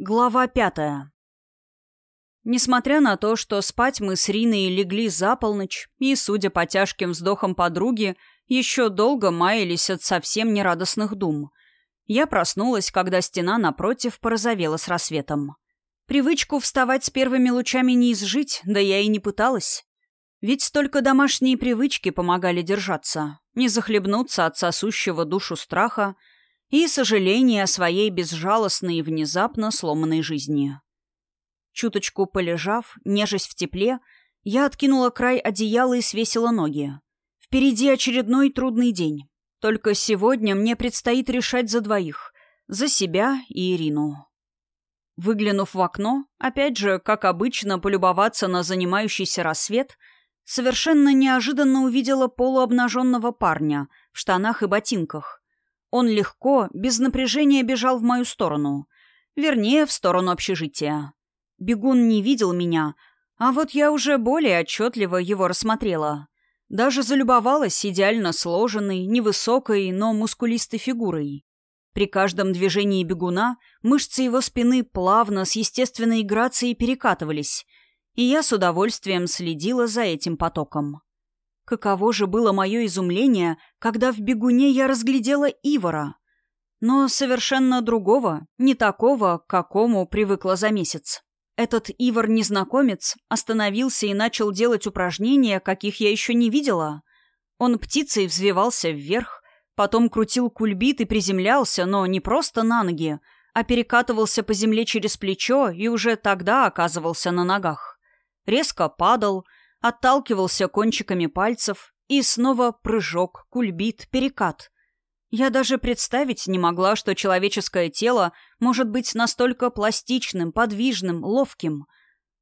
Глава пятая. Несмотря на то, что спать мы с Риной легли за полночь, и, судя по тяжким вздохам подруги, еще долго маялись от совсем нерадостных дум, я проснулась, когда стена напротив порозовела с рассветом. Привычку вставать с первыми лучами не изжить, да я и не пыталась. Ведь только домашние привычки помогали держаться, не захлебнуться от сосущего душу страха, и сожаление о своей безжалостной и внезапно сломанной жизни. Чуточку полежав, нежесть в тепле, я откинула край одеяла и свесила ноги. Впереди очередной трудный день. Только сегодня мне предстоит решать за двоих. За себя и Ирину. Выглянув в окно, опять же, как обычно, полюбоваться на занимающийся рассвет, совершенно неожиданно увидела полуобнаженного парня в штанах и ботинках, он легко, без напряжения бежал в мою сторону. Вернее, в сторону общежития. Бегун не видел меня, а вот я уже более отчетливо его рассмотрела. Даже залюбовалась идеально сложенной, невысокой, но мускулистой фигурой. При каждом движении бегуна мышцы его спины плавно, с естественной грацией перекатывались, и я с удовольствием следила за этим потоком. Каково же было мое изумление, когда в бегуне я разглядела Ивара. Но совершенно другого, не такого, к какому привыкла за месяц. Этот Ивар-незнакомец остановился и начал делать упражнения, каких я еще не видела. Он птицей взвивался вверх, потом крутил кульбит и приземлялся, но не просто на ноги, а перекатывался по земле через плечо и уже тогда оказывался на ногах. Резко падал — отталкивался кончиками пальцев и снова прыжок, кульбит, перекат. Я даже представить не могла, что человеческое тело может быть настолько пластичным, подвижным, ловким.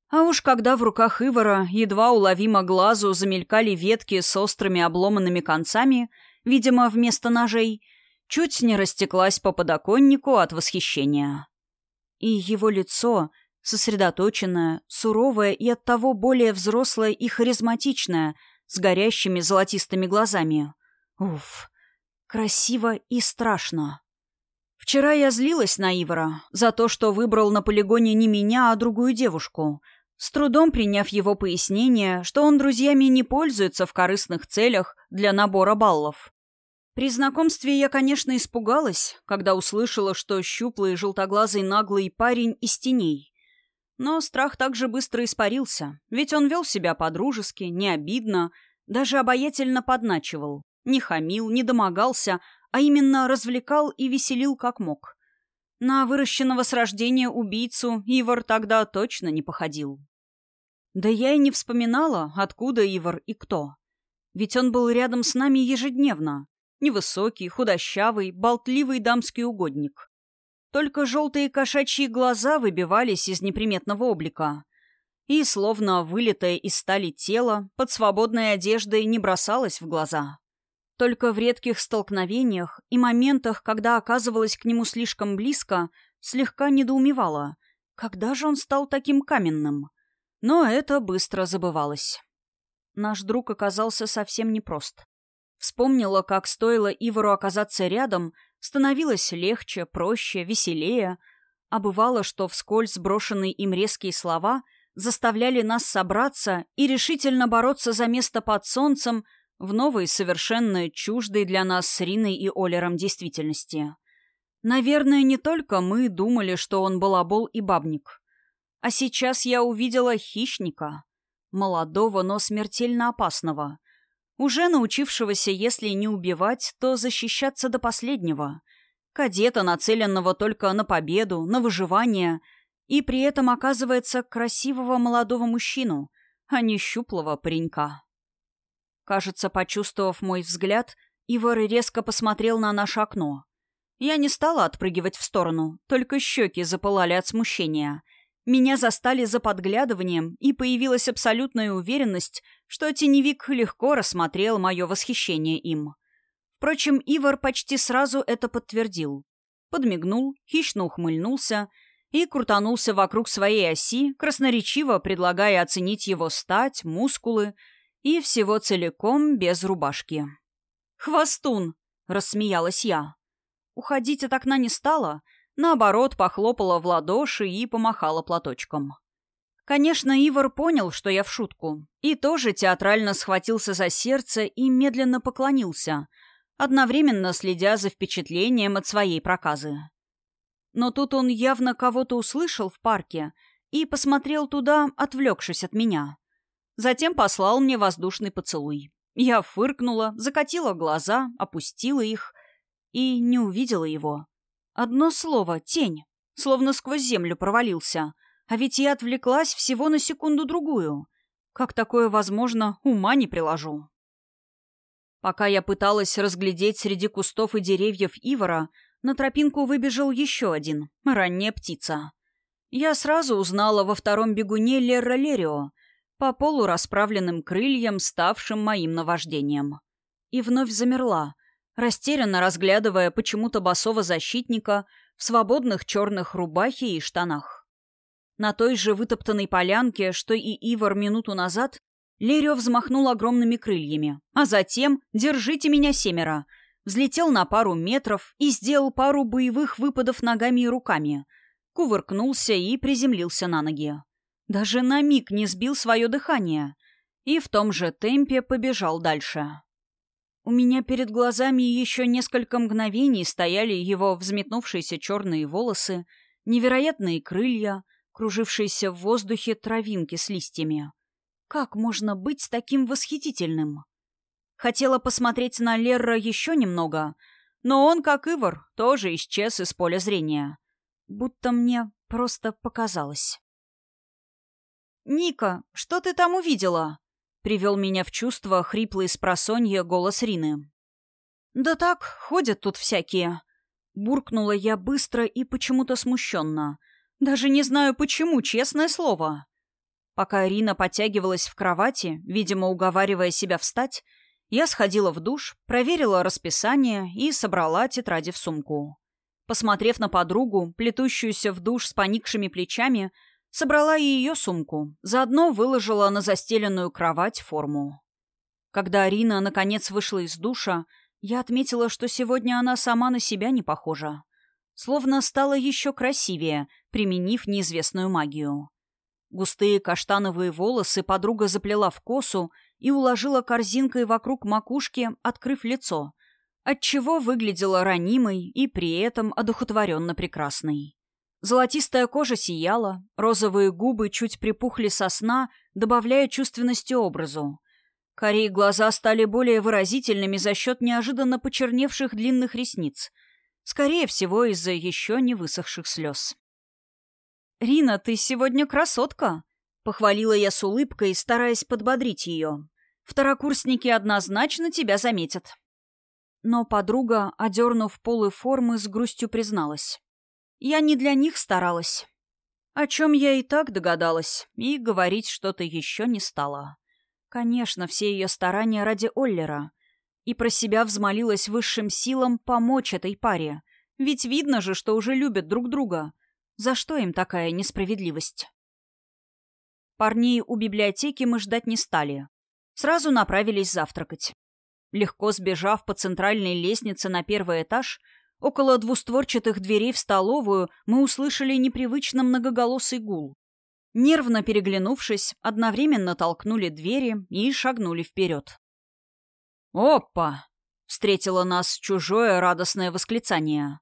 А уж когда в руках Ивара едва уловимо глазу замелькали ветки с острыми обломанными концами, видимо, вместо ножей, чуть не растеклась по подоконнику от восхищения. И его лицо сосредоточенная, суровая и оттого более взрослая и харизматичная, с горящими золотистыми глазами. Уф, красиво и страшно. Вчера я злилась на Ивара за то, что выбрал на полигоне не меня, а другую девушку, с трудом приняв его пояснение, что он друзьями не пользуется в корыстных целях для набора баллов. При знакомстве я, конечно, испугалась, когда услышала, что щуплый желтоглазый наглый парень из теней. Но страх также быстро испарился, ведь он вел себя по-дружески, не обидно, даже обаятельно подначивал. Не хамил, не домогался, а именно развлекал и веселил как мог. На выращенного с рождения убийцу Ивар тогда точно не походил. Да я и не вспоминала, откуда Ивар и кто. Ведь он был рядом с нами ежедневно. Невысокий, худощавый, болтливый дамский угодник. Только желтые кошачьи глаза выбивались из неприметного облика. И, словно вылитое из стали тело, под свободной одеждой не бросалось в глаза. Только в редких столкновениях и моментах, когда оказывалась к нему слишком близко, слегка недоумевала, когда же он стал таким каменным. Но это быстро забывалось. Наш друг оказался совсем непрост. Вспомнила, как стоило Ивару оказаться рядом, становилось легче, проще, веселее, а бывало, что вскользь сброшенные им резкие слова заставляли нас собраться и решительно бороться за место под солнцем в новой, совершенно чуждой для нас с Риной и Олером действительности. Наверное, не только мы думали, что он балабол и бабник. А сейчас я увидела хищника, молодого, но смертельно опасного, уже научившегося, если не убивать, то защищаться до последнего. Кадета, нацеленного только на победу, на выживание, и при этом оказывается красивого молодого мужчину, а не щуплого паренька. Кажется, почувствовав мой взгляд, Ивар резко посмотрел на наше окно. Я не стала отпрыгивать в сторону, только щеки запылали от смущения — меня застали за подглядыванием, и появилась абсолютная уверенность, что теневик легко рассмотрел мое восхищение им. Впрочем, Ивар почти сразу это подтвердил. Подмигнул, хищно ухмыльнулся и крутанулся вокруг своей оси, красноречиво предлагая оценить его стать, мускулы и всего целиком без рубашки. «Хвостун!» — рассмеялась я. Уходить от окна не стала — наоборот, похлопала в ладоши и помахала платочком. Конечно, Ивар понял, что я в шутку, и тоже театрально схватился за сердце и медленно поклонился, одновременно следя за впечатлением от своей проказы. Но тут он явно кого-то услышал в парке и посмотрел туда, отвлекшись от меня. Затем послал мне воздушный поцелуй. Я фыркнула, закатила глаза, опустила их и не увидела его. Одно слово — тень, словно сквозь землю провалился. А ведь я отвлеклась всего на секунду-другую. Как такое возможно, ума не приложу. Пока я пыталась разглядеть среди кустов и деревьев Ивара, на тропинку выбежал еще один, ранняя птица. Я сразу узнала во втором бегуне Лерра Лерио, по полу расправленным крыльям, ставшим моим наваждением. И вновь замерла, растерянно разглядывая почему-то босого защитника в свободных черных рубахе и штанах. На той же вытоптанной полянке, что и Ивар минуту назад, Лерио взмахнул огромными крыльями, а затем «Держите меня, семеро!» взлетел на пару метров и сделал пару боевых выпадов ногами и руками, кувыркнулся и приземлился на ноги. Даже на миг не сбил свое дыхание и в том же темпе побежал дальше. У меня перед глазами еще несколько мгновений стояли его взметнувшиеся черные волосы, невероятные крылья, кружившиеся в воздухе травинки с листьями. Как можно быть таким восхитительным? Хотела посмотреть на Лерра еще немного, но он, как Ивар, тоже исчез из поля зрения. Будто мне просто показалось. «Ника, что ты там увидела?» — привел меня в чувство хриплый с голос Рины. «Да так, ходят тут всякие». Буркнула я быстро и почему-то смущенно. Даже не знаю почему, честное слово. Пока Рина подтягивалась в кровати, видимо, уговаривая себя встать, я сходила в душ, проверила расписание и собрала тетради в сумку. Посмотрев на подругу, плетущуюся в душ с поникшими плечами, Собрала и ее сумку, заодно выложила на застеленную кровать форму. Когда Арина наконец вышла из душа, я отметила, что сегодня она сама на себя не похожа. Словно стала еще красивее, применив неизвестную магию. Густые каштановые волосы подруга заплела в косу и уложила корзинкой вокруг макушки, открыв лицо, отчего выглядела ранимой и при этом одухотворенно прекрасной. Золотистая кожа сияла, розовые губы чуть припухли со сна, добавляя чувственности образу. Корей глаза стали более выразительными за счет неожиданно почерневших длинных ресниц. Скорее всего, из-за еще не высохших слез. «Рина, ты сегодня красотка!» — похвалила я с улыбкой, стараясь подбодрить ее. «Второкурсники однозначно тебя заметят». Но подруга, одернув полы формы, с грустью призналась. Я не для них старалась. О чем я и так догадалась, и говорить что-то еще не стала. Конечно, все ее старания ради Оллера. И про себя взмолилась высшим силам помочь этой паре. Ведь видно же, что уже любят друг друга. За что им такая несправедливость? Парней у библиотеки мы ждать не стали. Сразу направились завтракать. Легко сбежав по центральной лестнице на первый этаж, Около двустворчатых дверей в столовую мы услышали непривычно многоголосый гул. Нервно переглянувшись, одновременно толкнули двери и шагнули вперед. «Опа!» — встретило нас чужое радостное восклицание.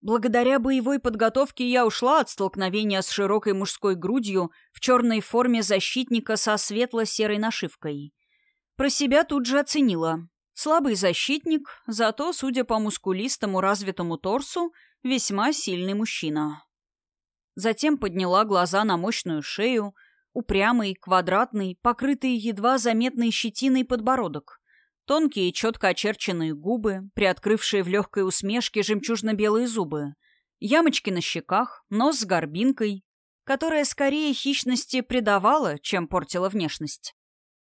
Благодаря боевой подготовке я ушла от столкновения с широкой мужской грудью в черной форме защитника со светло-серой нашивкой. Про себя тут же оценила. Слабый защитник, зато, судя по мускулистому развитому торсу, весьма сильный мужчина. Затем подняла глаза на мощную шею, упрямый, квадратный, покрытый едва заметной щетиной подбородок, тонкие четко очерченные губы, приоткрывшие в легкой усмешке жемчужно-белые зубы, ямочки на щеках, нос с горбинкой, которая скорее хищности придавала, чем портила внешность.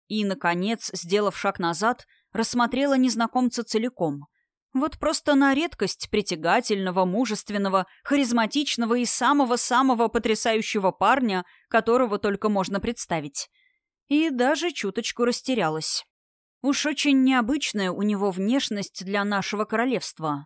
И, наконец, сделав шаг назад, рассмотрела незнакомца целиком. Вот просто на редкость притягательного, мужественного, харизматичного и самого-самого потрясающего парня, которого только можно представить. И даже чуточку растерялась. Уж очень необычная у него внешность для нашего королевства.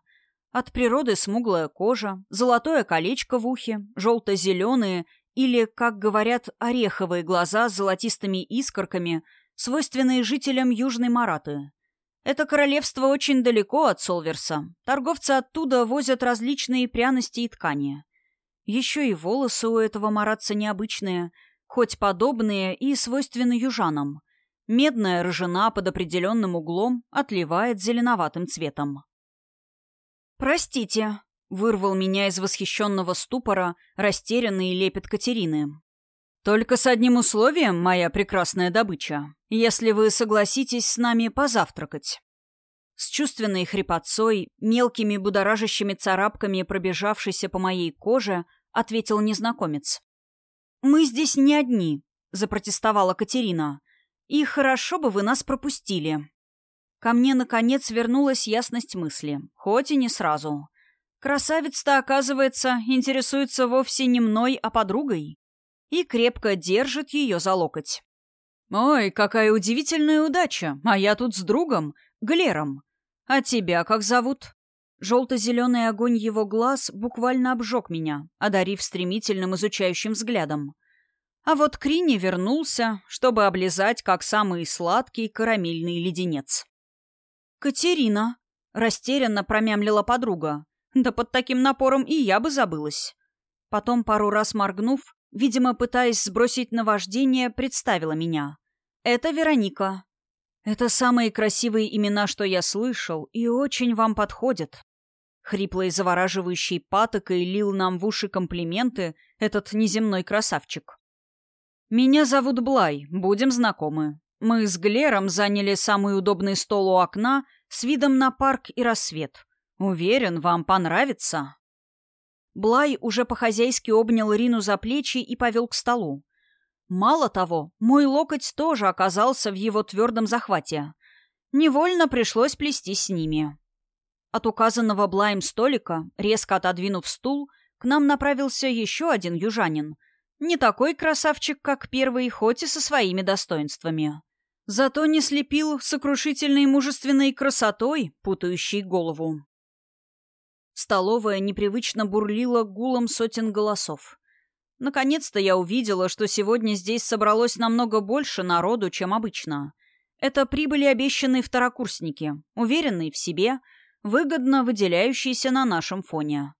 От природы смуглая кожа, золотое колечко в ухе, желто-зеленые или, как говорят, ореховые глаза с золотистыми искорками, свойственные жителям Южной Мараты. Это королевство очень далеко от Солверса. Торговцы оттуда возят различные пряности и ткани. Еще и волосы у этого маратца необычные, хоть подобные и свойственны южанам. Медная рыжина под определенным углом отливает зеленоватым цветом. «Простите», — вырвал меня из восхищенного ступора растерянный лепет Катерины. «Только с одним условием, моя прекрасная добыча, если вы согласитесь с нами позавтракать». С чувственной хрипотцой, мелкими будоражащими царапками, пробежавшейся по моей коже, ответил незнакомец. «Мы здесь не одни», — запротестовала Катерина. «И хорошо бы вы нас пропустили». Ко мне, наконец, вернулась ясность мысли, хоть и не сразу. Красавец-то, оказывается, интересуется вовсе не мной, а подругой. И крепко держит ее за локоть. «Ой, какая удивительная удача! А я тут с другом, Глером. А тебя как зовут?» Желто-зеленый огонь его глаз буквально обжег меня, одарив стремительным изучающим взглядом. А вот Крини вернулся, чтобы облизать как самый сладкий карамельный леденец. «Катерина!» — растерянно промямлила подруга. «Да под таким напором и я бы забылась». Потом, пару раз моргнув, видимо, пытаясь сбросить наваждение, представила меня. «Это Вероника». «Это самые красивые имена, что я слышал, и очень вам подходят». Хриплой завораживающей патокой лил нам в уши комплименты этот неземной красавчик. «Меня зовут Блай, будем знакомы. Мы с Глером заняли самый удобный стол у окна с видом на парк и рассвет. Уверен, вам понравится. Блай уже по-хозяйски обнял Рину за плечи и повел к столу. Мало того, мой локоть тоже оказался в его твердом захвате. Невольно пришлось плестись с ними. От указанного Блаем столика, резко отодвинув стул, к нам направился еще один южанин. Не такой красавчик, как первый, хоть и со своими достоинствами. Зато не слепил сокрушительной мужественной красотой, путающей голову. Столовая непривычно бурлила гулом сотен голосов. Наконец-то я увидела, что сегодня здесь собралось намного больше народу, чем обычно. Это прибыли обещанные второкурсники, уверенные в себе, выгодно выделяющиеся на нашем фоне.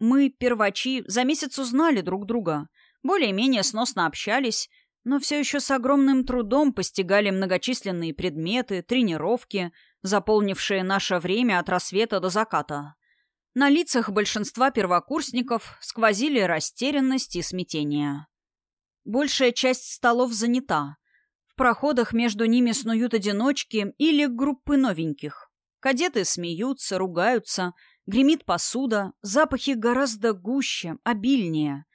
Мы, первачи, за месяц узнали друг друга, более-менее сносно общались, но все еще с огромным трудом постигали многочисленные предметы, тренировки, заполнившие наше время от рассвета до заката. На лицах большинства первокурсников сквозили растерянность и смятение. Большая часть столов занята. В проходах между ними снуют одиночки или группы новеньких. Кадеты смеются, ругаются, гремит посуда, запахи гораздо гуще, обильнее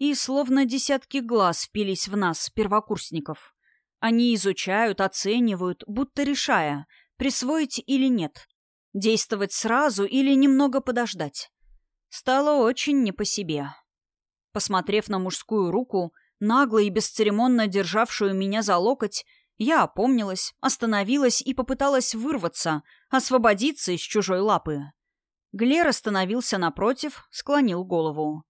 и словно десятки глаз впились в нас, первокурсников. Они изучают, оценивают, будто решая, присвоить или нет. Действовать сразу или немного подождать. Стало очень не по себе. Посмотрев на мужскую руку, нагло и бесцеремонно державшую меня за локоть, я опомнилась, остановилась и попыталась вырваться, освободиться из чужой лапы. Глер остановился напротив, склонил голову.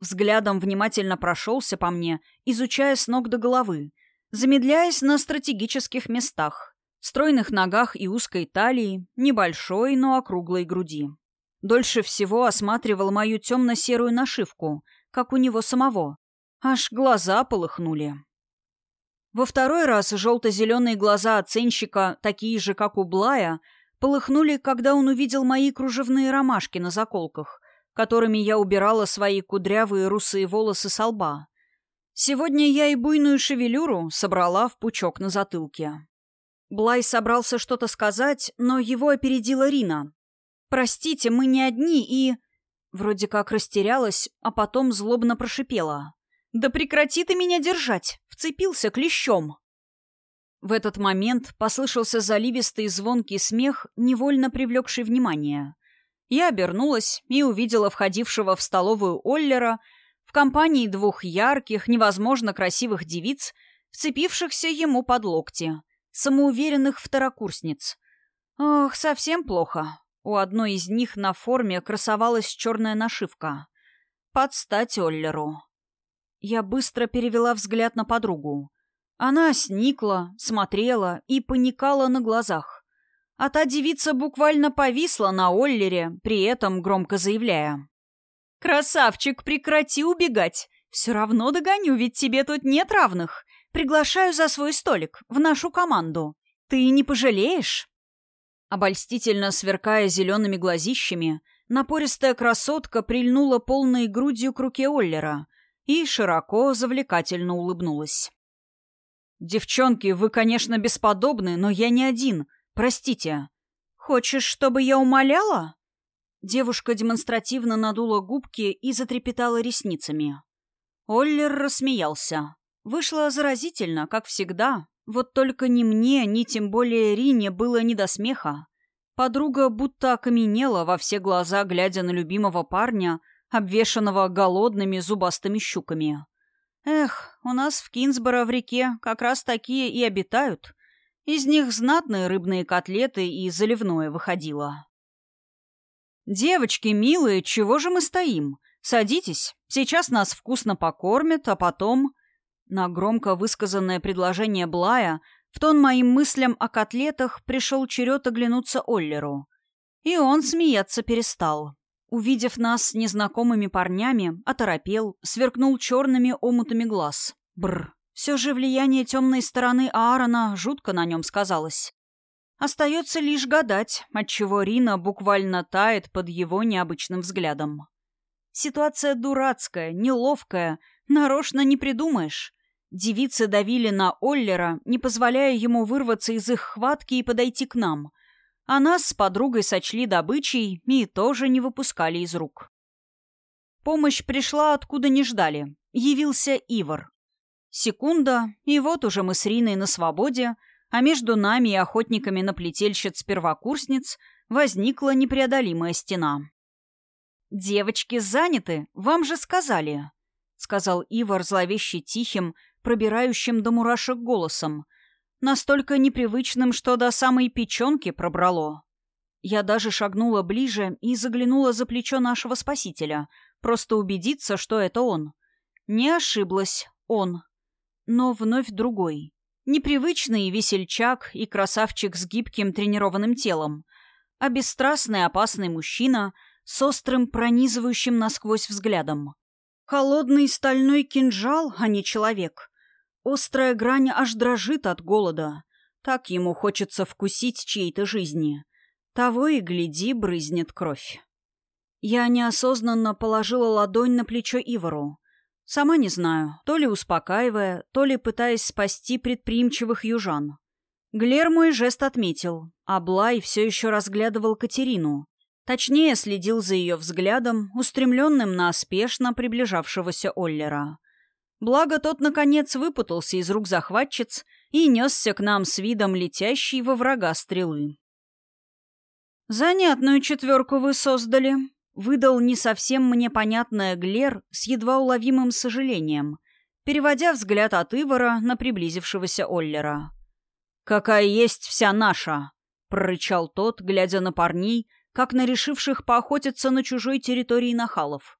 Взглядом внимательно прошелся по мне, изучая с ног до головы, замедляясь на стратегических местах, стройных ногах и узкой талии, небольшой, но округлой груди. Дольше всего осматривал мою темно-серую нашивку, как у него самого. Аж глаза полыхнули. Во второй раз желто-зеленые глаза оценщика, такие же, как у Блая, полыхнули, когда он увидел мои кружевные ромашки на заколках, которыми я убирала свои кудрявые русые волосы со лба. Сегодня я и буйную шевелюру собрала в пучок на затылке. Блай собрался что-то сказать, но его опередила Рина. «Простите, мы не одни и...» Вроде как растерялась, а потом злобно прошипела. «Да прекрати ты меня держать!» Вцепился клещом. В этот момент послышался заливистый звонкий смех, невольно привлекший внимание. Я обернулась и увидела входившего в столовую Оллера в компании двух ярких, невозможно красивых девиц, вцепившихся ему под локти, самоуверенных второкурсниц. Ох, совсем плохо. У одной из них на форме красовалась черная нашивка. Под стать Оллеру. Я быстро перевела взгляд на подругу. Она сникла, смотрела и паникала на глазах. А та девица буквально повисла на Оллере, при этом громко заявляя. «Красавчик, прекрати убегать! Все равно догоню, ведь тебе тут нет равных. Приглашаю за свой столик, в нашу команду. Ты не пожалеешь?» Обольстительно сверкая зелеными глазищами, напористая красотка прильнула полной грудью к руке Оллера и широко завлекательно улыбнулась. «Девчонки, вы, конечно, бесподобны, но я не один. Простите. Хочешь, чтобы я умоляла?» Девушка демонстративно надула губки и затрепетала ресницами. Оллер рассмеялся. Вышло заразительно, как всегда, вот только ни мне, ни тем более Рине было не до смеха. Подруга будто окаменела во все глаза, глядя на любимого парня, обвешанного голодными зубастыми щуками. Эх, у нас в Кинсборо в реке как раз такие и обитают. Из них знатные рыбные котлеты и заливное выходило. «Девочки, милые, чего же мы стоим? Садитесь, сейчас нас вкусно покормят, а потом...» На громко высказанное предложение Блая в тон моим мыслям о котлетах пришел черед оглянуться Оллеру. И он смеяться перестал. Увидев нас с незнакомыми парнями, оторопел, сверкнул черными омутами глаз. Бр. Все же влияние темной стороны Аарона жутко на нем сказалось. Остается лишь гадать, отчего Рина буквально тает под его необычным взглядом. Ситуация дурацкая, неловкая, нарочно не придумаешь. Девицы давили на Оллера, не позволяя ему вырваться из их хватки и подойти к нам. А нас с подругой сочли добычей и тоже не выпускали из рук. Помощь пришла откуда не ждали. Явился Ивар. Секунда, и вот уже мы с Риной на свободе, а между нами и охотниками на плетельщиц-первокурсниц возникла непреодолимая стена. «Девочки заняты, вам же сказали», — сказал Ивар зловеще тихим, пробирающим до мурашек голосом, настолько непривычным, что до самой печенки пробрало. Я даже шагнула ближе и заглянула за плечо нашего спасителя, просто убедиться, что это он. Не ошиблась, он. Но вновь другой. Непривычный весельчак и красавчик с гибким тренированным телом, а бесстрастный опасный мужчина с острым пронизывающим насквозь взглядом. Холодный стальной кинжал, а не человек. Острая грань аж дрожит от голода. Так ему хочется вкусить чьей-то жизни. Того и гляди, брызнет кровь. Я неосознанно положила ладонь на плечо Ивару. Сама не знаю, то ли успокаивая, то ли пытаясь спасти предприимчивых южан. Глер мой жест отметил, а Блай все еще разглядывал Катерину. Точнее, следил за ее взглядом, устремленным на спешно приближавшегося Оллера. Благо тот, наконец, выпутался из рук захватчиц и несся к нам с видом летящей во врага стрелы. «Занятную четверку вы создали», — выдал не совсем мне понятное Глер с едва уловимым сожалением, переводя взгляд от Ивара на приблизившегося Оллера. «Какая есть вся наша!» — прорычал тот, глядя на парней, как на решивших поохотиться на чужой территории нахалов.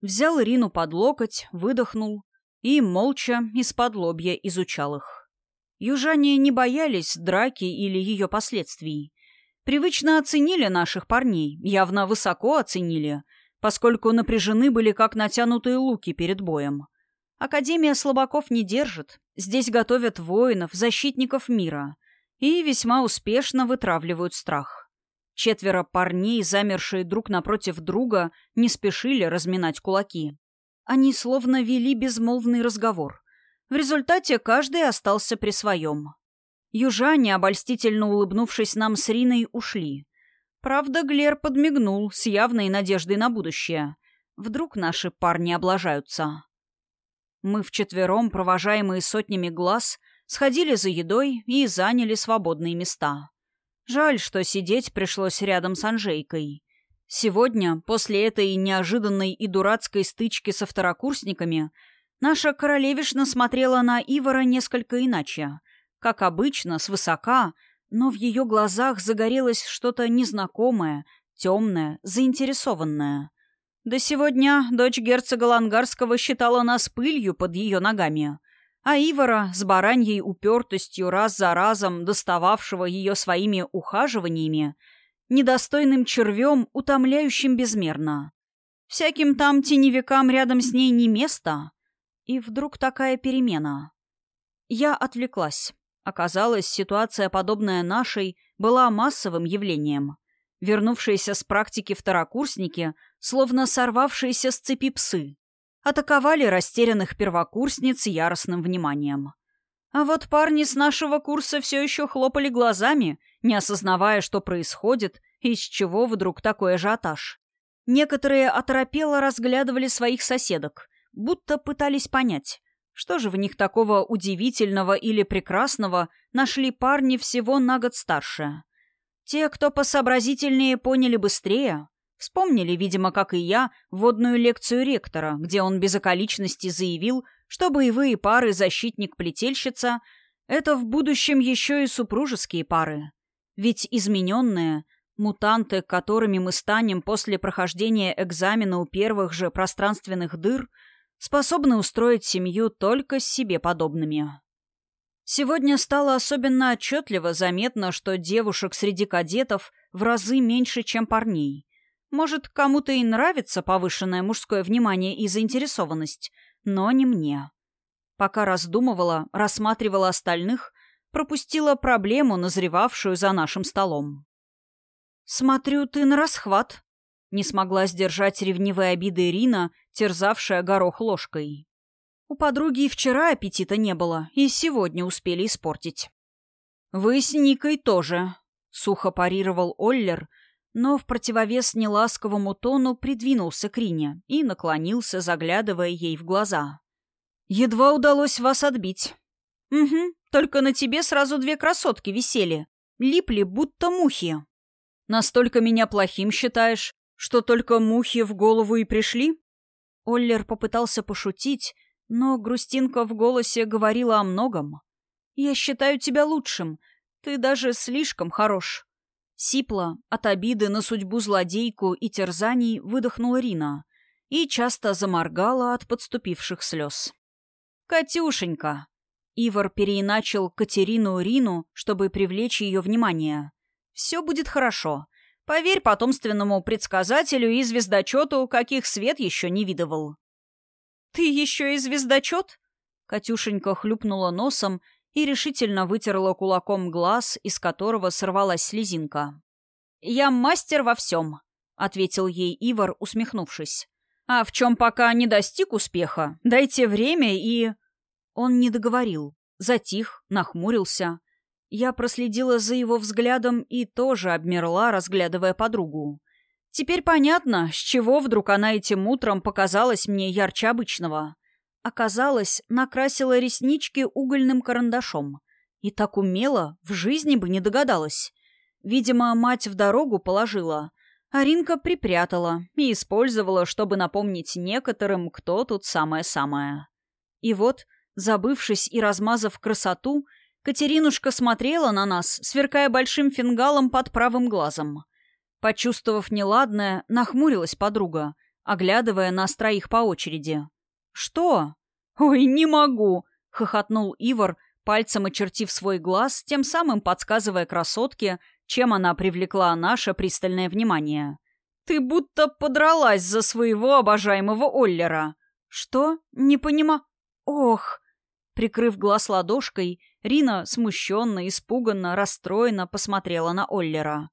Взял Ирину под локоть, выдохнул, и молча из-под лобья изучал их. Южане не боялись драки или ее последствий. Привычно оценили наших парней, явно высоко оценили, поскольку напряжены были как натянутые луки перед боем. Академия слабаков не держит, здесь готовят воинов, защитников мира и весьма успешно вытравливают страх. Четверо парней, замершие друг напротив друга, не спешили разминать кулаки. Они словно вели безмолвный разговор. В результате каждый остался при своем. Южане, обольстительно улыбнувшись нам с Риной, ушли. Правда, Глер подмигнул с явной надеждой на будущее. Вдруг наши парни облажаются. Мы вчетвером, провожаемые сотнями глаз, сходили за едой и заняли свободные места. Жаль, что сидеть пришлось рядом с Анжейкой. Сегодня, после этой неожиданной и дурацкой стычки со второкурсниками, наша королевишна смотрела на Ивара несколько иначе. Как обычно, свысока, но в ее глазах загорелось что-то незнакомое, темная, заинтересованная. До сегодня дочь герцога Лангарского считала нас пылью под ее ногами, а Ивара с бараньей упертостью раз за разом достававшего ее своими ухаживаниями, недостойным червем, утомляющим безмерно. Всяким там теневикам рядом с ней не место. И вдруг такая перемена. Я отвлеклась. Оказалось, ситуация, подобная нашей, была массовым явлением. Вернувшиеся с практики второкурсники, словно сорвавшиеся с цепи псы, атаковали растерянных первокурсниц яростным вниманием. А вот парни с нашего курса все еще хлопали глазами, не осознавая, что происходит и с чего вдруг такой ажиотаж. Некоторые оторопело разглядывали своих соседок, будто пытались понять, что же в них такого удивительного или прекрасного нашли парни всего на год старше. Те, кто посообразительнее, поняли быстрее, Вспомнили, видимо, как и я, вводную лекцию ректора, где он без околичности заявил, что боевые пары защитник-плетельщица — это в будущем еще и супружеские пары. Ведь измененные, мутанты, которыми мы станем после прохождения экзамена у первых же пространственных дыр, способны устроить семью только с себе подобными. Сегодня стало особенно отчетливо заметно, что девушек среди кадетов в разы меньше, чем парней — может, кому-то и нравится повышенное мужское внимание и заинтересованность, но не мне. Пока раздумывала, рассматривала остальных, пропустила проблему, назревавшую за нашим столом. «Смотрю, ты на расхват», — не смогла сдержать ревнивой обиды Ирина, терзавшая горох ложкой. У подруги и вчера аппетита не было, и сегодня успели испортить. «Вы с Никой тоже», — сухо парировал Оллер, — но в противовес неласковому тону придвинулся к Рине и наклонился, заглядывая ей в глаза. «Едва удалось вас отбить». «Угу, только на тебе сразу две красотки висели. Липли, будто мухи». «Настолько меня плохим считаешь, что только мухи в голову и пришли?» Оллер попытался пошутить, но грустинка в голосе говорила о многом. «Я считаю тебя лучшим. Ты даже слишком хорош. Сипла от обиды на судьбу злодейку и терзаний выдохнула Рина и часто заморгала от подступивших слез. «Катюшенька!» Ивар переиначил Катерину Рину, чтобы привлечь ее внимание. «Все будет хорошо. Поверь потомственному предсказателю и звездочету, каких свет еще не видывал». «Ты еще и звездочет?» Катюшенька хлюпнула носом и решительно вытерла кулаком глаз, из которого сорвалась слезинка. «Я мастер во всем», — ответил ей Ивар, усмехнувшись. «А в чем пока не достиг успеха? Дайте время и...» Он не договорил, затих, нахмурился. Я проследила за его взглядом и тоже обмерла, разглядывая подругу. Теперь понятно, с чего вдруг она этим утром показалась мне ярче обычного. Оказалось, накрасила реснички угольным карандашом. И так умело, в жизни бы не догадалась. Видимо, мать в дорогу положила, а Ринка припрятала и использовала, чтобы напомнить некоторым, кто тут самое-самое. И вот, забывшись и размазав красоту, Катеринушка смотрела на нас, сверкая большим фингалом под правым глазом. Почувствовав неладное, нахмурилась подруга, оглядывая нас троих по очереди. «Что?» «Ой, не могу!» — хохотнул Ивар, пальцем очертив свой глаз, тем самым подсказывая красотке, чем она привлекла наше пристальное внимание. «Ты будто подралась за своего обожаемого Оллера!» «Что? Не понима...» «Ох!» Прикрыв глаз ладошкой, Рина смущенно, испуганно, расстроенно посмотрела на Оллера.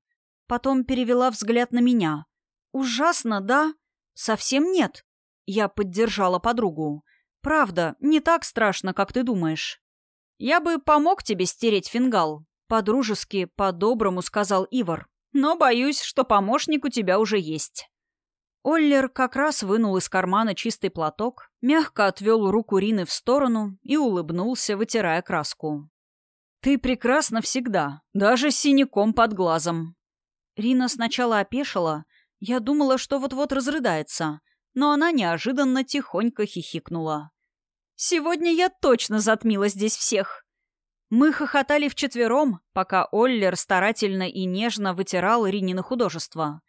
Потом перевела взгляд на меня. «Ужасно, да? Совсем нет?» Я поддержала подругу. «Правда, не так страшно, как ты думаешь. Я бы помог тебе стереть фингал», — подружески, по-доброму сказал Ивар. «Но боюсь, что помощник у тебя уже есть». Оллер как раз вынул из кармана чистый платок, мягко отвел руку Рины в сторону и улыбнулся, вытирая краску. «Ты прекрасна всегда, даже синяком под глазом». Рина сначала опешила. Я думала, что вот-вот разрыдается, но она неожиданно тихонько хихикнула. «Сегодня я точно затмила здесь всех!» Мы хохотали вчетвером, пока Оллер старательно и нежно вытирал Ринины художества.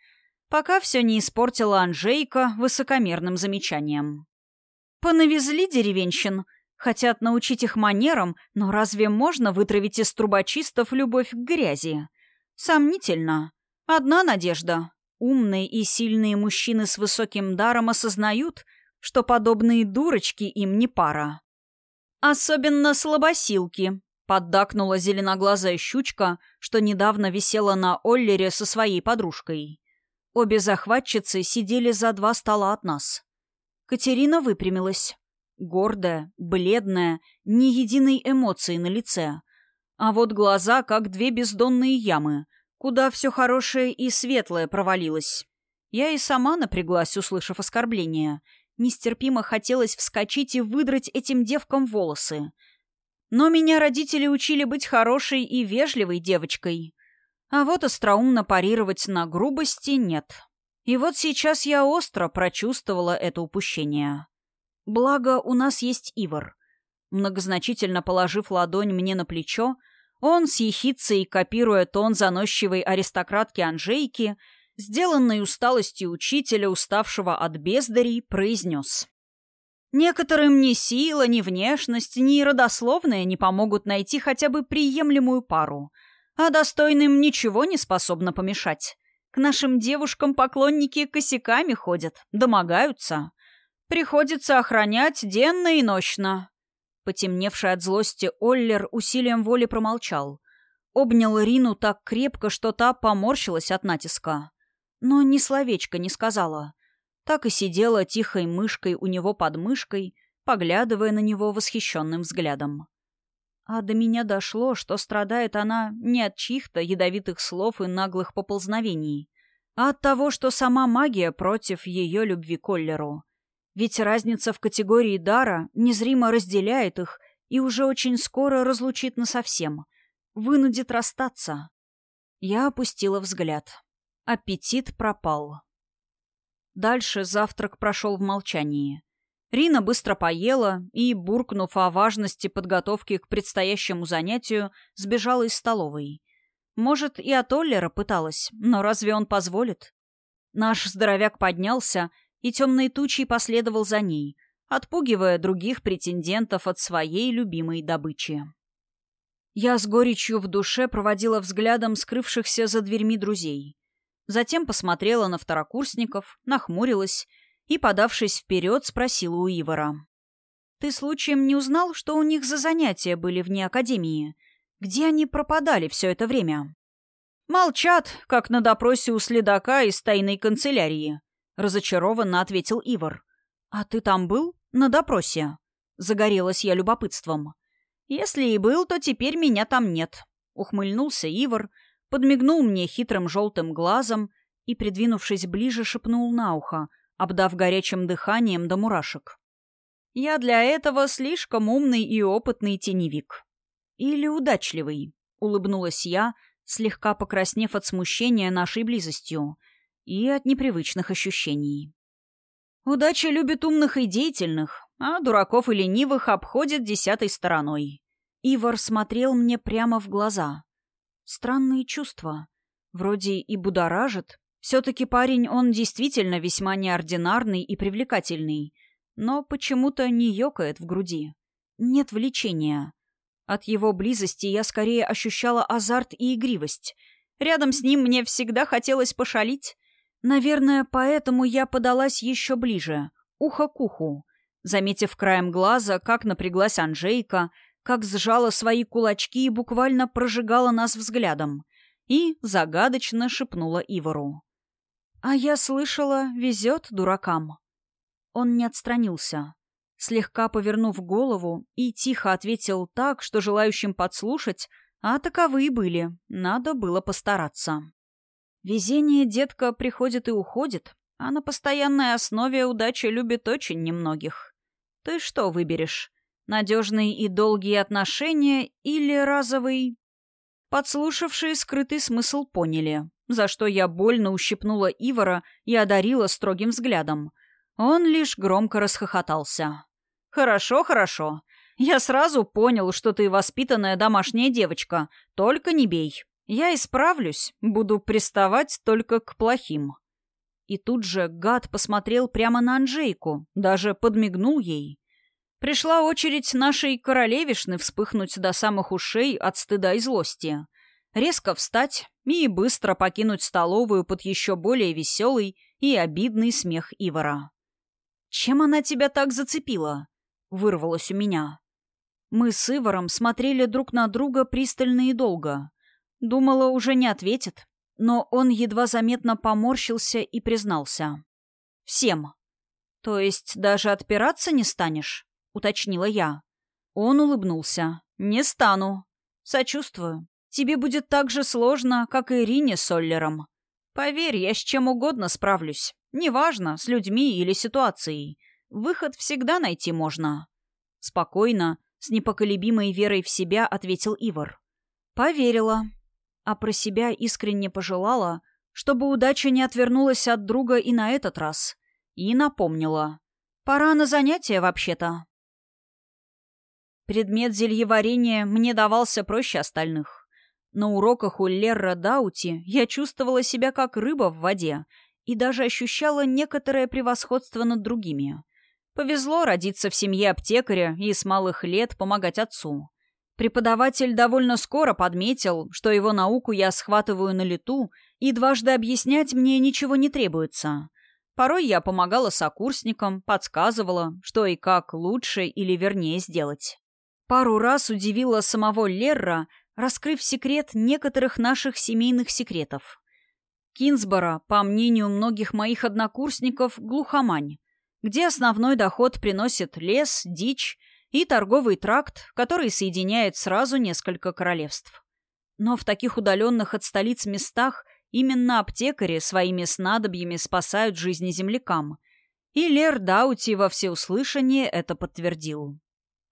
пока все не испортила Анжейка высокомерным замечанием. «Понавезли деревенщин. Хотят научить их манерам, но разве можно вытравить из трубочистов любовь к грязи? Сомнительно. Одна надежда. Умные и сильные мужчины с высоким даром осознают, что подобные дурочки им не пара. Особенно слабосилки, поддакнула зеленоглазая щучка, что недавно висела на Оллере со своей подружкой. Обе захватчицы сидели за два стола от нас. Катерина выпрямилась. Гордая, бледная, ни единой эмоции на лице. А вот глаза, как две бездонные ямы, куда все хорошее и светлое провалилось. Я и сама напряглась, услышав оскорбление. Нестерпимо хотелось вскочить и выдрать этим девкам волосы. Но меня родители учили быть хорошей и вежливой девочкой. А вот остроумно парировать на грубости нет. И вот сейчас я остро прочувствовала это упущение. Благо, у нас есть Ивар. Многозначительно положив ладонь мне на плечо, он с ехицей, копируя тон заносчивой аристократки Анжейки, сделанной усталостью учителя, уставшего от бездарей, произнес. «Некоторым ни сила, ни внешность, ни родословная не помогут найти хотя бы приемлемую пару, а достойным ничего не способно помешать. К нашим девушкам поклонники косяками ходят, домогаются. Приходится охранять денно и нощно. Потемневший от злости Оллер усилием воли промолчал. Обнял Рину так крепко, что та поморщилась от натиска. Но ни словечко не сказала. Так и сидела тихой мышкой у него под мышкой, поглядывая на него восхищенным взглядом. А до меня дошло, что страдает она не от чьих-то ядовитых слов и наглых поползновений, а от того, что сама магия против ее любви к Оллеру. Ведь разница в категории дара незримо разделяет их и уже очень скоро разлучит насовсем, вынудит расстаться. Я опустила взгляд. Аппетит пропал. Дальше завтрак прошел в молчании. Рина быстро поела и, буркнув о важности подготовки к предстоящему занятию, сбежала из столовой. Может, и от Оллера пыталась, но разве он позволит? Наш здоровяк поднялся и темной тучей последовал за ней, отпугивая других претендентов от своей любимой добычи. Я с горечью в душе проводила взглядом скрывшихся за дверьми друзей. Затем посмотрела на второкурсников, нахмурилась и, подавшись вперед, спросила у Ивара. «Ты случаем не узнал, что у них за занятия были вне академии? Где они пропадали все это время?» «Молчат, как на допросе у следака из тайной канцелярии», разочарованно ответил Ивар. «А ты там был? На допросе?» Загорелась я любопытством. «Если и был, то теперь меня там нет», — ухмыльнулся Ивар, подмигнул мне хитрым желтым глазом и, придвинувшись ближе, шепнул на ухо, обдав горячим дыханием до мурашек. «Я для этого слишком умный и опытный теневик». «Или удачливый», — улыбнулась я, слегка покраснев от смущения нашей близостью — и от непривычных ощущений. Удача любит умных и деятельных, а дураков и ленивых обходит десятой стороной. Ивар смотрел мне прямо в глаза. Странные чувства. Вроде и будоражит. Все-таки парень он действительно весьма неординарный и привлекательный, но почему-то не ёкает в груди. Нет влечения. От его близости я скорее ощущала азарт и игривость. Рядом с ним мне всегда хотелось пошалить, Наверное, поэтому я подалась еще ближе, ухо к уху, заметив краем глаза, как напряглась Анжейка, как сжала свои кулачки и буквально прожигала нас взглядом, и загадочно шепнула Ивору. «А я слышала, везет дуракам». Он не отстранился, слегка повернув голову, и тихо ответил так, что желающим подслушать, а таковые были, надо было постараться. Везение, детка, приходит и уходит, а на постоянной основе удача любит очень немногих. Ты что выберешь? Надежные и долгие отношения или разовый? Подслушавшие скрытый смысл поняли, за что я больно ущипнула Ивара и одарила строгим взглядом. Он лишь громко расхохотался. «Хорошо, хорошо. Я сразу понял, что ты воспитанная домашняя девочка. Только не бей. Я исправлюсь, буду приставать только к плохим. И тут же гад посмотрел прямо на Анжейку, даже подмигнул ей. Пришла очередь нашей королевишны вспыхнуть до самых ушей от стыда и злости. Резко встать и быстро покинуть столовую под еще более веселый и обидный смех Ивара. «Чем она тебя так зацепила?» — вырвалось у меня. Мы с Иваром смотрели друг на друга пристально и долго. Думала, уже не ответит, но он едва заметно поморщился и признался. «Всем». «То есть даже отпираться не станешь?» — уточнила я. Он улыбнулся. «Не стану. Сочувствую. Тебе будет так же сложно, как и Ирине с Оллером. Поверь, я с чем угодно справлюсь. Неважно, с людьми или ситуацией. Выход всегда найти можно». Спокойно, с непоколебимой верой в себя ответил Ивар. «Поверила а про себя искренне пожелала, чтобы удача не отвернулась от друга и на этот раз. И напомнила. «Пора на занятия, вообще-то». Предмет зельеварения мне давался проще остальных. На уроках у Лерра Даути я чувствовала себя как рыба в воде и даже ощущала некоторое превосходство над другими. Повезло родиться в семье аптекаря и с малых лет помогать отцу. Преподаватель довольно скоро подметил, что его науку я схватываю на лету, и дважды объяснять мне ничего не требуется. Порой я помогала сокурсникам, подсказывала, что и как лучше или вернее сделать. Пару раз удивила самого Лерра, раскрыв секрет некоторых наших семейных секретов. Кинсбора, по мнению многих моих однокурсников, глухомань, где основной доход приносит лес, дичь и торговый тракт, который соединяет сразу несколько королевств. Но в таких удаленных от столиц местах именно аптекари своими снадобьями спасают жизни землякам. И Лер Даути во всеуслышание это подтвердил.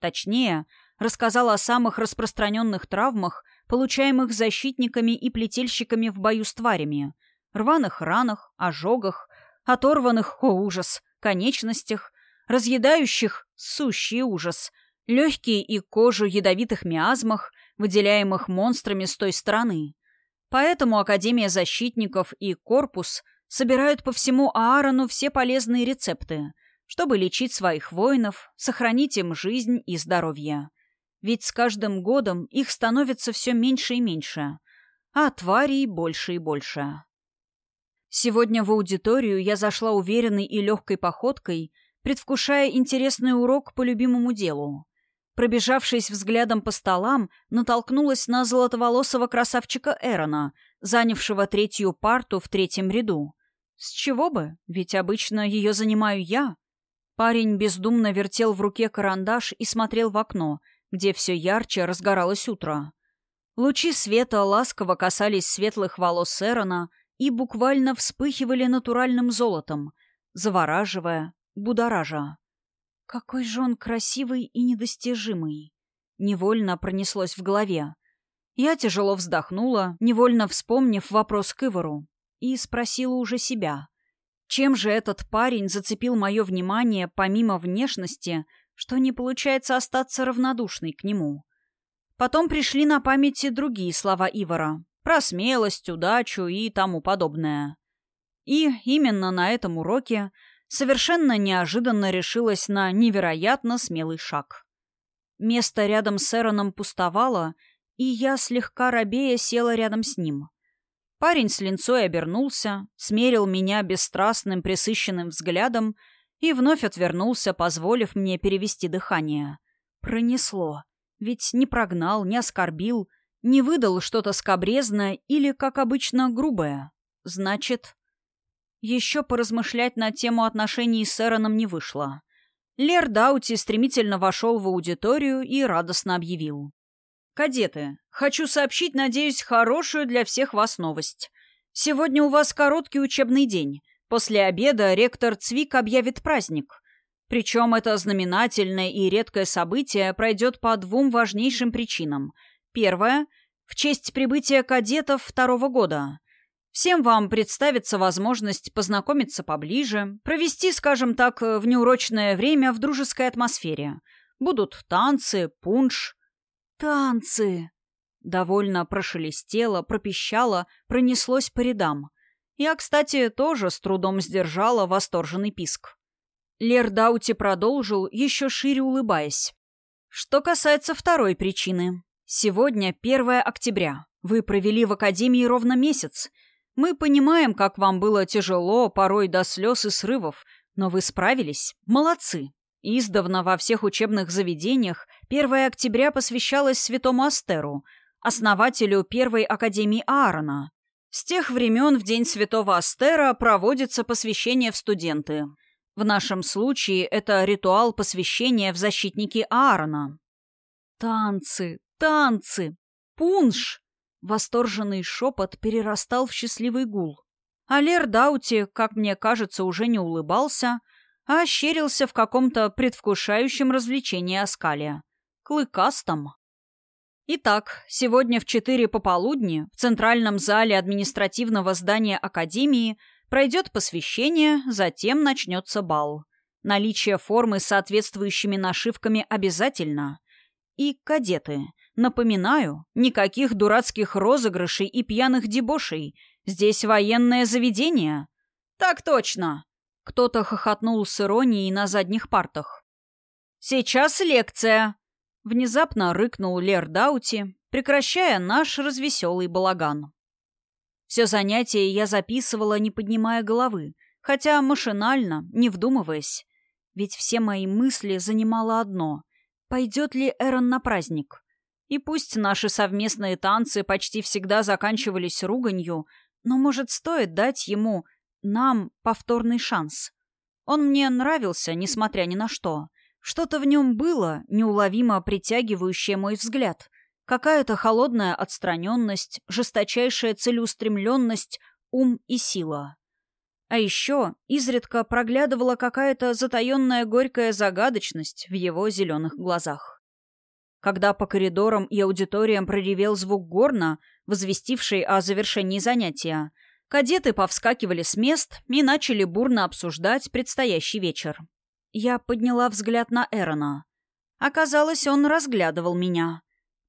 Точнее, рассказал о самых распространенных травмах, получаемых защитниками и плетельщиками в бою с тварями, рваных ранах, ожогах, оторванных, о ужас, конечностях, разъедающих сущий ужас, легкие и кожу ядовитых миазмах, выделяемых монстрами с той стороны. Поэтому Академия защитников и Корпус собирают по всему Аарону все полезные рецепты, чтобы лечить своих воинов, сохранить им жизнь и здоровье. Ведь с каждым годом их становится все меньше и меньше, а тварей больше и больше. Сегодня в аудиторию я зашла уверенной и легкой походкой – предвкушая интересный урок по любимому делу. Пробежавшись взглядом по столам, натолкнулась на золотоволосого красавчика Эрона, занявшего третью парту в третьем ряду. С чего бы? Ведь обычно ее занимаю я. Парень бездумно вертел в руке карандаш и смотрел в окно, где все ярче разгоралось утро. Лучи света ласково касались светлых волос Эрона и буквально вспыхивали натуральным золотом, завораживая, будоража. Какой же он красивый и недостижимый. Невольно пронеслось в голове. Я тяжело вздохнула, невольно вспомнив вопрос к Ивару, и спросила уже себя. Чем же этот парень зацепил мое внимание помимо внешности, что не получается остаться равнодушной к нему? Потом пришли на памяти другие слова Ивара про смелость, удачу и тому подобное. И именно на этом уроке совершенно неожиданно решилась на невероятно смелый шаг. Место рядом с Эроном пустовало, и я, слегка робея, села рядом с ним. Парень с линцой обернулся, смерил меня бесстрастным, присыщенным взглядом и вновь отвернулся, позволив мне перевести дыхание. Пронесло. Ведь не прогнал, не оскорбил, не выдал что-то скобрезное или, как обычно, грубое. Значит, еще поразмышлять на тему отношений с Эроном не вышло. Лер Даути стремительно вошел в аудиторию и радостно объявил. «Кадеты, хочу сообщить, надеюсь, хорошую для всех вас новость. Сегодня у вас короткий учебный день. После обеда ректор Цвик объявит праздник. Причем это знаменательное и редкое событие пройдет по двум важнейшим причинам. Первое — в честь прибытия кадетов второго года. Всем вам представится возможность познакомиться поближе, провести, скажем так, в неурочное время в дружеской атмосфере. Будут танцы, пунш. Танцы! Довольно прошелестело, пропищало, пронеслось по рядам. Я, кстати, тоже с трудом сдержала восторженный писк. Лер Даути продолжил, еще шире улыбаясь. Что касается второй причины. Сегодня 1 октября. Вы провели в академии ровно месяц. Мы понимаем, как вам было тяжело, порой до слез и срывов, но вы справились. Молодцы. Издавна во всех учебных заведениях 1 октября посвящалось святому Астеру, основателю первой академии Аарона. С тех времен в День святого Астера проводится посвящение в студенты. В нашем случае это ритуал посвящения в защитники Аарона. Танцы, танцы, пунш! Восторженный шепот перерастал в счастливый гул. Алер Даути, как мне кажется, уже не улыбался, а ощерился в каком-то предвкушающем развлечении оскале. Клыкастом. Итак, сегодня в четыре пополудни в центральном зале административного здания Академии пройдет посвящение, затем начнется бал. Наличие формы с соответствующими нашивками обязательно. И кадеты. Напоминаю, никаких дурацких розыгрышей и пьяных дебошей. Здесь военное заведение. Так точно. Кто-то хохотнул с иронией на задних партах. Сейчас лекция. Внезапно рыкнул Лер Даути, прекращая наш развеселый балаган. Все занятие я записывала, не поднимая головы, хотя машинально, не вдумываясь. Ведь все мои мысли занимало одно — пойдет ли Эрон на праздник? И пусть наши совместные танцы почти всегда заканчивались руганью, но, может, стоит дать ему, нам, повторный шанс. Он мне нравился, несмотря ни на что. Что-то в нем было, неуловимо притягивающее мой взгляд. Какая-то холодная отстраненность, жесточайшая целеустремленность, ум и сила. А еще изредка проглядывала какая-то затаенная горькая загадочность в его зеленых глазах. Когда по коридорам и аудиториям проревел звук горна, возвестивший о завершении занятия, кадеты повскакивали с мест и начали бурно обсуждать предстоящий вечер. Я подняла взгляд на Эрона. Оказалось, он разглядывал меня.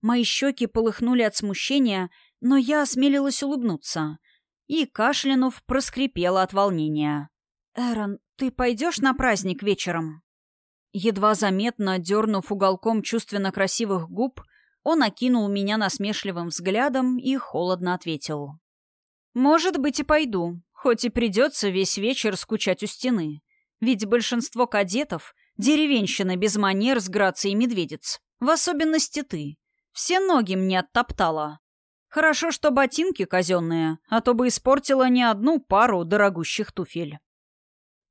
Мои щеки полыхнули от смущения, но я осмелилась улыбнуться. И, кашлянув, проскрипела от волнения. «Эрон, ты пойдешь на праздник вечером?» Едва заметно, дернув уголком чувственно красивых губ, он окинул меня насмешливым взглядом и холодно ответил. «Может быть, и пойду, хоть и придется весь вечер скучать у стены. Ведь большинство кадетов — деревенщина без манер с грацией медведец. В особенности ты. Все ноги мне оттоптала. Хорошо, что ботинки казенные, а то бы испортила не одну пару дорогущих туфель.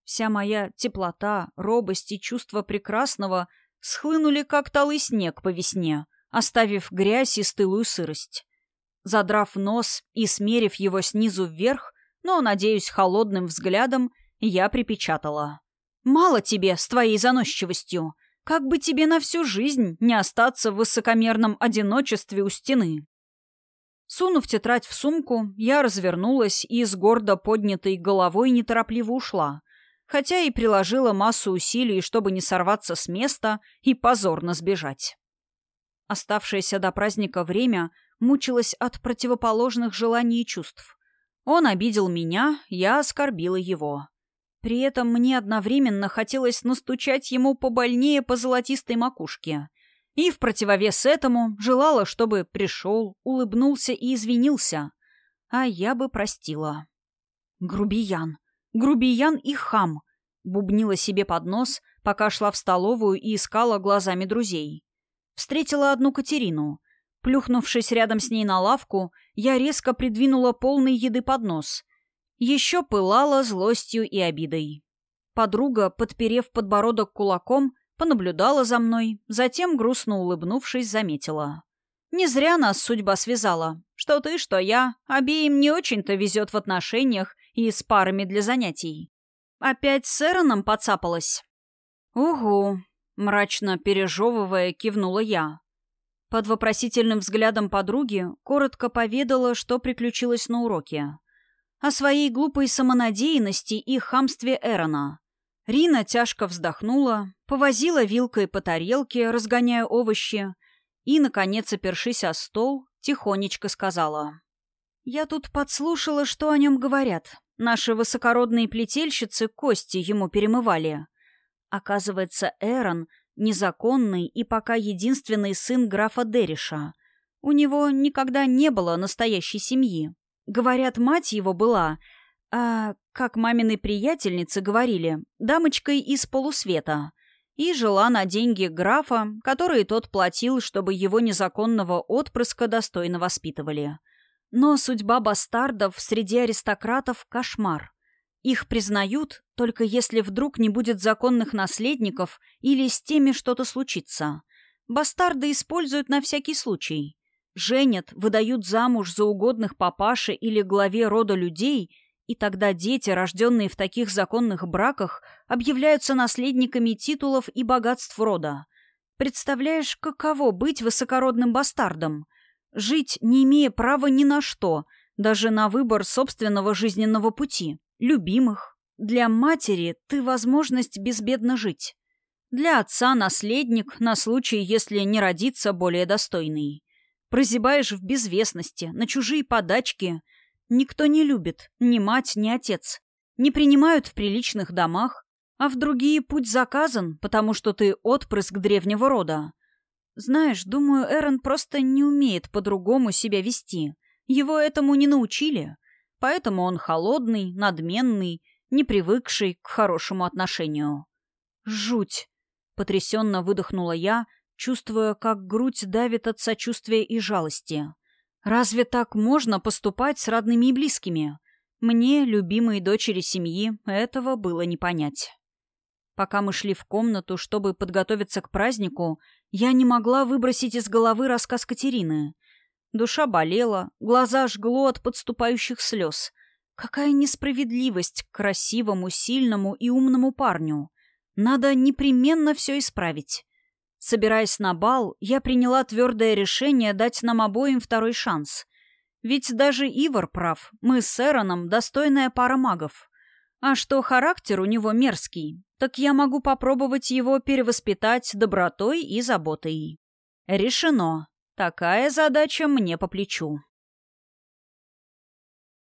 Вся моя теплота, робость и чувство прекрасного схлынули, как талый снег по весне, оставив грязь и стылую сырость. Задрав нос и смерив его снизу вверх, но, надеюсь, холодным взглядом, я припечатала. «Мало тебе с твоей заносчивостью. Как бы тебе на всю жизнь не остаться в высокомерном одиночестве у стены?» Сунув тетрадь в сумку, я развернулась и с гордо поднятой головой неторопливо ушла, хотя и приложила массу усилий, чтобы не сорваться с места и позорно сбежать. Оставшееся до праздника время мучилось от противоположных желаний и чувств. Он обидел меня, я оскорбила его. При этом мне одновременно хотелось настучать ему побольнее по золотистой макушке. И в противовес этому желала, чтобы пришел, улыбнулся и извинился. А я бы простила. Грубиян. Грубиян и хам. Бубнила себе под нос, пока шла в столовую и искала глазами друзей. Встретила одну Катерину. Плюхнувшись рядом с ней на лавку, я резко придвинула полный еды поднос еще пылала злостью и обидой. Подруга, подперев подбородок кулаком, понаблюдала за мной, затем, грустно улыбнувшись, заметила. «Не зря нас судьба связала. Что ты, что я, обеим не очень-то везет в отношениях и с парами для занятий. Опять с Эроном подцапалась?» «Угу», — мрачно пережевывая, кивнула я. Под вопросительным взглядом подруги коротко поведала, что приключилось на уроке о своей глупой самонадеянности и хамстве Эрона. Рина тяжко вздохнула, повозила вилкой по тарелке, разгоняя овощи, и, наконец, опершись о стол, тихонечко сказала. «Я тут подслушала, что о нем говорят. Наши высокородные плетельщицы кости ему перемывали. Оказывается, Эрон — незаконный и пока единственный сын графа Дериша. У него никогда не было настоящей семьи. Говорят, мать его была, а, как мамины приятельницы говорили, дамочкой из полусвета. И жила на деньги графа, которые тот платил, чтобы его незаконного отпрыска достойно воспитывали. Но судьба бастардов среди аристократов — кошмар. Их признают, только если вдруг не будет законных наследников или с теми что-то случится. Бастарды используют на всякий случай. Женят, выдают замуж за угодных папаше или главе рода людей, и тогда дети, рожденные в таких законных браках, объявляются наследниками титулов и богатств рода. Представляешь, каково быть высокородным бастардом — Жить, не имея права ни на что, даже на выбор собственного жизненного пути, любимых. Для матери ты возможность безбедно жить. Для отца наследник на случай, если не родится более достойный. Прозябаешь в безвестности, на чужие подачки. Никто не любит, ни мать, ни отец. Не принимают в приличных домах, а в другие путь заказан, потому что ты отпрыск древнего рода. Знаешь, думаю, Эрон просто не умеет по-другому себя вести. Его этому не научили. Поэтому он холодный, надменный, не привыкший к хорошему отношению. «Жуть!» — потрясенно выдохнула я, чувствуя, как грудь давит от сочувствия и жалости. «Разве так можно поступать с родными и близкими?» Мне, любимой дочери семьи, этого было не понять. Пока мы шли в комнату, чтобы подготовиться к празднику, я не могла выбросить из головы рассказ Катерины. Душа болела, глаза жгло от подступающих слез. Какая несправедливость к красивому, сильному и умному парню. Надо непременно все исправить. Собираясь на бал, я приняла твердое решение дать нам обоим второй шанс. Ведь даже Ивар прав, мы с Эроном достойная пара магов. А что характер у него мерзкий, так я могу попробовать его перевоспитать добротой и заботой. Решено. Такая задача мне по плечу.